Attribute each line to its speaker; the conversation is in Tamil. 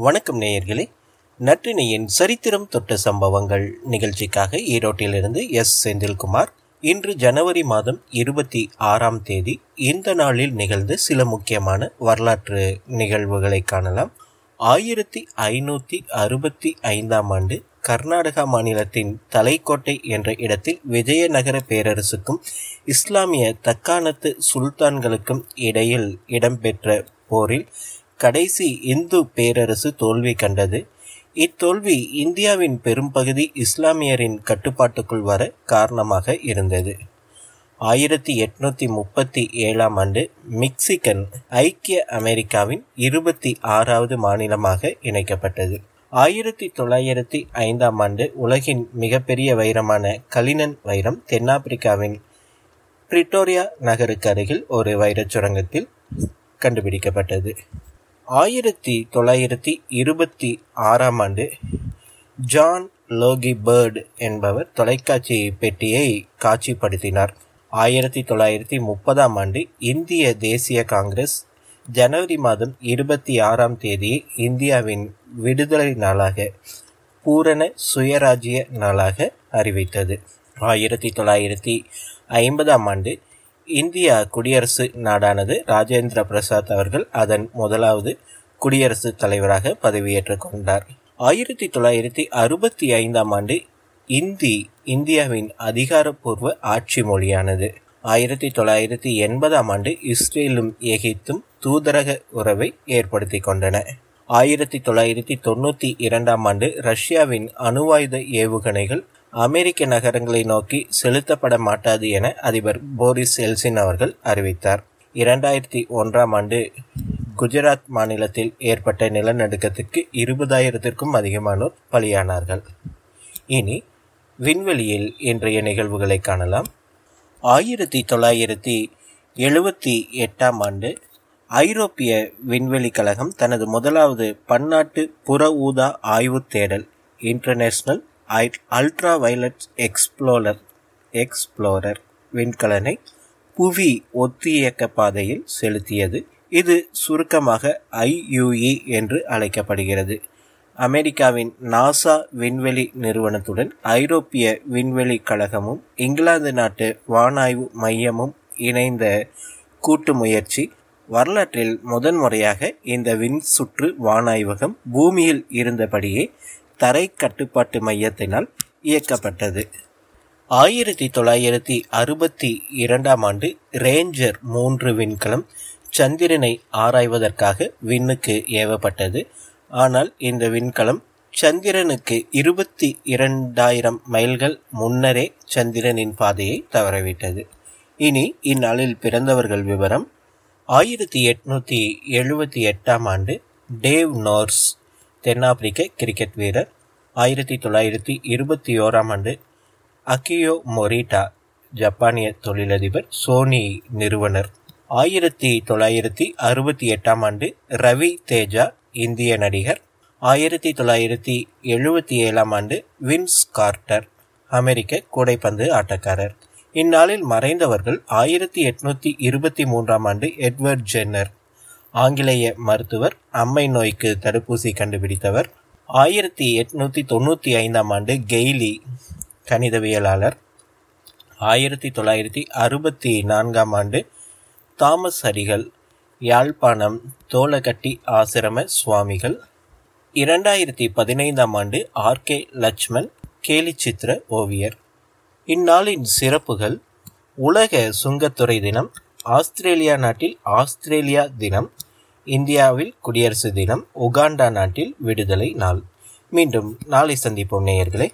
Speaker 1: வணக்கம் நேயர்களே. நற்றினையின் சரித்திரம் தொட்ட சம்பவங்கள் நிகழ்ச்சிக்காக ஈரோட்டிலிருந்து எஸ். செந்தில்குமார் இன்று ஜனவரி மாதம் இருபத்தி ஆறாம் தேதி இந்த நாளில் நிகழ்ந்த சில முக்கியமான வரலாற்று நிகழ்வுகளை காணலாம். ஆயிரத்தி ஐநூற்றி அறுபத்தி ஐந்தாம் ஆண்டு கர்நாடகா மாநிலத்தின் தலைக்கோட்டை என்ற இடத்தில் விஜயநகர பேரரசுக்கும் இஸ்லாமிய தக்காணத்து சுல்தான்களுக்கும் இடையில் இடம்பெற்ற போரில் கடைசி இந்து பேரரசு தோல்வி கண்டது. இத்தோல்வி இந்தியாவின் பெரும்பகுதி இஸ்லாமியரின் கட்டுப்பாட்டுக்குள் வர காரணமாக இருந்தது. ஆயிரத்தி எட்நூத்தி முப்பத்தி ஏழாம் ஆண்டு மெக்சிகன் ஐக்கிய அமெரிக்காவின் இருபத்தி ஆறாவது மாநிலமாக இணைக்கப்பட்டது. ஆயிரத்தி தொள்ளாயிரத்தி ஐந்தாம் ஆண்டு உலகின் மிகப்பெரிய வைரமான கலினன் வைரம் தென்னாப்பிரிக்காவின் பிரிட்டோரியா நகருக்கு அருகில் ஒரு வைரச் சுரங்கத்தில் கண்டுபிடிக்கப்பட்டது. ஆயிரத்தி தொள்ளாயிரத்தி இருபத்தி ஆறாம் ஆண்டு ஜான் லோகி பேர்ட் என்பவர் தொலைக்காட்சி பெட்டியை காட்சிப்படுத்தினார். ஆயிரத்தி தொள்ளாயிரத்தி முப்பதாம் ஆண்டு இந்திய தேசிய காங்கிரஸ் ஜனவரி மாதம் இருபத்தி ஆறாம் தேதியை இந்தியாவின் விடுதலை நாளாக பூரண சுயராஜ்ய நாளாக அறிவித்தது. ஆயிரத்தி தொள்ளாயிரத்தி ஐம்பதாம் ஆண்டு இந்தியா குடியரசு நாடானது ராஜேந்திர பிரசாத் அவர்கள் அதன் முதலாவது குடியரசுத் தலைவராக பதவியேற்றுக் கொண்டார் ஆயிரத்தி தொள்ளாயிரத்தி அறுபத்தி ஐந்தாம் ஆண்டு இந்தி இந்தியாவின் அதிகாரப்பூர்வ ஆட்சி மொழியானது. ஆயிரத்தி தொள்ளாயிரத்தி எண்பதாம் ஆண்டு இஸ்ரேலும் எகிப்தும் தூதரக உறவை ஏற்படுத்தி கொண்டன. ஆயிரத்தி தொள்ளாயிரத்தி தொண்ணூத்தி இரண்டாம் ஆண்டு ரஷ்யாவின் அணுவாயுத ஏவுகணைகள் அமெரிக்க நகரங்களை நோக்கி செலுத்தப்பட மாட்டாது என அதிபர் போரிஸ் எல்சின் அவர்கள் அறிவித்தார். இரண்டாயிரத்தி ஒன்றாம் ஆண்டு குஜராத் மாநிலத்தில் ஏற்பட்ட நிலநடுக்கத்துக்கு இருபதாயிரத்திற்கும் அதிகமானோர் பலியானார்கள். இனி விண்வெளியில் இன்றைய நிகழ்வுகளை காணலாம். ஆயிரத்தி தொள்ளாயிரத்தி எழுபத்தி எட்டாம் ஆண்டு ஐரோப்பிய விண்வெளி கழகம் தனது முதலாவது பன்னாட்டு புற ஊதா ஆய்வு தேடல் international ultra violet explorer explorer விண்கலனை புவி ஒத்தியக்க பாதையில் செலுத்தியது. இது சுருக்கமாக ஐயுஇ என்று அழைக்கப்படுகிறது. அமெரிக்காவின் நாசா விண்வெளி நிறுவனத்துடன் ஐரோப்பிய விண்வெளி கழகமும் இங்கிலாந்து நாட்டு வானாய்வு மையமும் இணைந்த கூட்டு முயற்சி வரலாற்றில் முதன்முறையாக இந்த விண் சுற்று வானாய்வகம் பூமியில் இருந்தபடியே தரை கட்டுப்பாட்டு மையத்தினால் இயக்கப்பட்டது. ஆயிரத்தி தொள்ளாயிரத்தி அறுபத்தி இரண்டாம் ஆண்டு ரேஞ்சர் மூன்று விண்கலம் சந்திரனை ஆராய்வதற்காக விண்ணுக்கு ஏவப்பட்டது. ஆனால் இந்த விண்கலம் சந்திரனுக்கு இருபத்தி இரண்டாயிரம் மைல்கள் முன்னரே சந்திரனின் பாதையை தவறவிட்டது. இனி இந்நாளில் பிறந்தவர்கள் விவரம் ஆயிரத்தி எட்நூத்தி எழுபத்தி எட்டாம் ஆண்டு டேவ் நோர்ஸ் தென்னாப்பிரிக்க கிரிக்கெட் வீரர். ஆயிரத்தி தொள்ளாயிரத்தி இருபத்தி ஓராம் ஆண்டு அக்கியோ மொரிட்டா ஜப்பானிய தொழிலதிபர் சோனி நிறுவனர். ஆயிரத்தி தொள்ளாயிரத்தி அறுபத்தி எட்டாம் ஆண்டு ரவி தேஜா இந்திய நடிகர். ஆயிரத்தி தொள்ளாயிரத்தி எழுபத்தி ஏழாம் ஆண்டு வின்ஸ் கார்ட்டர் அமெரிக்க கூடைப்பந்து ஆட்டக்காரர். இந்நாளில் மறைந்தவர்கள் ஆயிரத்தி எட்நூத்தி இருபத்தி மூன்றாம் ஆண்டு எட்வர்ட் ஜென்னர். ஆங்கிலேய மருத்துவர் அம்மை நோய்க்கு தடுப்பூசி கண்டுபிடித்தவர். ஆயிரத்தி எட்நூத்தி தொண்ணூற்றி ஐந்தாம் ஆண்டு கெய்லி கணிதவியலாளர். ஆயிரத்தி தொள்ளாயிரத்தி அறுபத்தி நான்காம் ஆண்டு தாமஸ் ஹரிகள் யாழ்ப்பாணம் தோலகட்டி ஆசிரம சுவாமிகள். இரண்டாயிரத்தி பதினைந்தாம் ஆண்டு ஆர். கே. லட்சுமண் கேலிச்சித்திர ஓவியர். இந்நாளின் சிறப்புகள் உலக சுங்கத்துறை தினம் ஆஸ்திரேலியா நாட்டில் ஆஸ்திரேலியா தினம் இந்தியாவில் குடியரசு தினம் உகாண்டா நாட்டில் விடுதலை நாள். மீண்டும் நாளை சந்திப்போம் நேயர்களே.